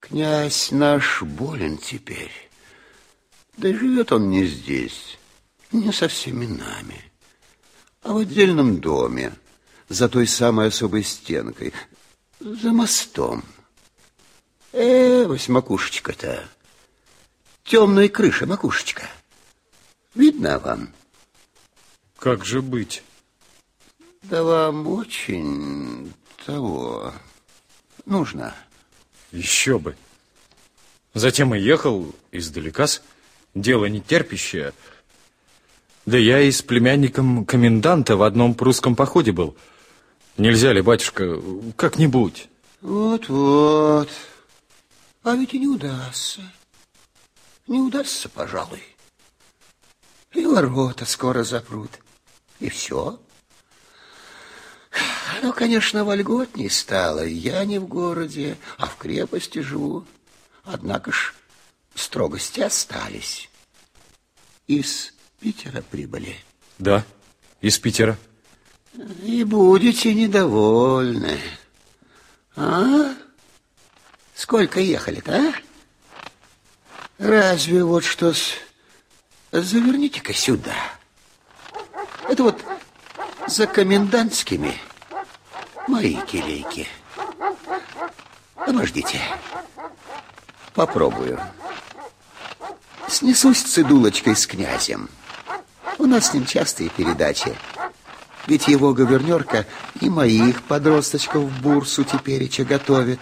Князь наш болен теперь. Да живет он не здесь, не со всеми нами, а в отдельном доме, за той самой особой стенкой, за мостом. Э, вось макушечка-то, темная крыша, макушечка. Видно вам? Как же быть? Да вам очень того нужно. Еще бы. Затем и ехал издалека-с, дело не терпящее. Да я и с племянником коменданта в одном прусском походе был. Нельзя ли, батюшка, как-нибудь? Вот-вот. А ведь и не удастся. Не удастся, пожалуй. И ворота скоро запрут. И все. Ну, конечно, вольготней стало. Я не в городе, а в крепости живу. Однако ж строгости остались. Из Питера прибыли. Да, из Питера. И будете недовольны. А? Сколько ехали-то, а? Разве вот что с... Заверните-ка сюда. Это вот за комендантскими мои келейки. Обождите. Попробую. Снесусь цедулочкой с князем. У нас с ним частые передачи. Ведь его гувернерка и моих подросточков в бурсу тепереча готовит.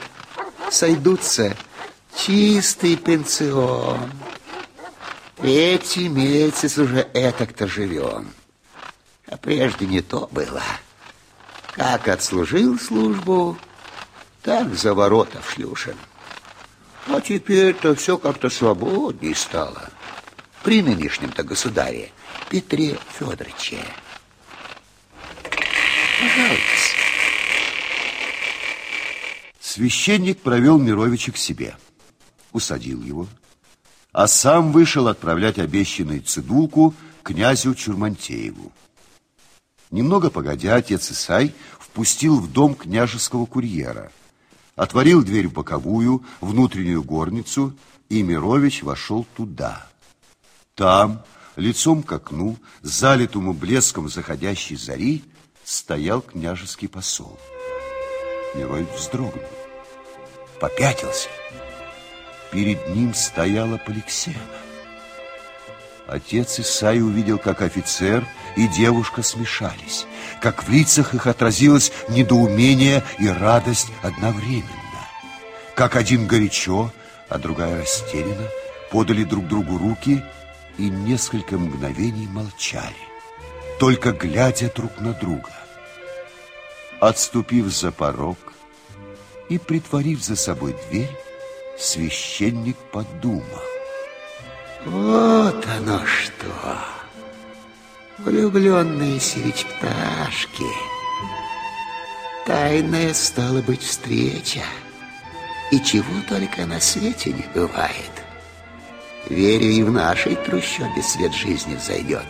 Сойдутся чистый пенсион. Третий месяц уже этак-то живем. А прежде не то было. Как отслужил службу, так за ворота в шлюшен. А теперь-то все как-то свободней стало. При нынешнем-то государе Петре Федоровиче. Пожалуйста. Священник провел Мировича к себе, усадил его, а сам вышел отправлять обещанную цедулку князю Чурмантееву. Немного погодя, отец Исай впустил в дом княжеского курьера, отворил дверь в боковую, внутреннюю горницу, и Мирович вошел туда. Там, лицом к окну, залитому блеском заходящей зари, стоял княжеский посол. Мирович вздрогнул, попятился. Перед ним стояла Поликсена. Отец Исаи увидел, как офицер и девушка смешались, как в лицах их отразилось недоумение и радость одновременно, как один горячо, а другая растерянно подали друг другу руки и несколько мгновений молчали, только глядя друг на друга. Отступив за порог и притворив за собой дверь, священник подумал. Вот оно что. Влюбленные сирич-пташки. Тайная стала быть встреча. И чего только на свете не бывает. Верю, и в нашей трущобе свет жизни взойдет.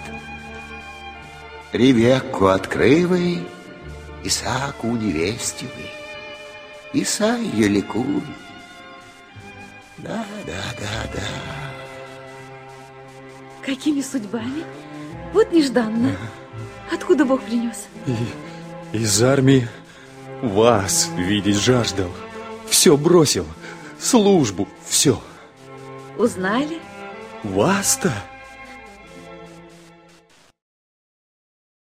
Ревекку открывай, Исааку невестивый. Исаия ликуй. Да, да, да, да. Какими судьбами? Вот нежданно. Откуда Бог принес? И, из армии вас видеть жаждал. Все бросил. Службу, все. Узнали? Вас-то?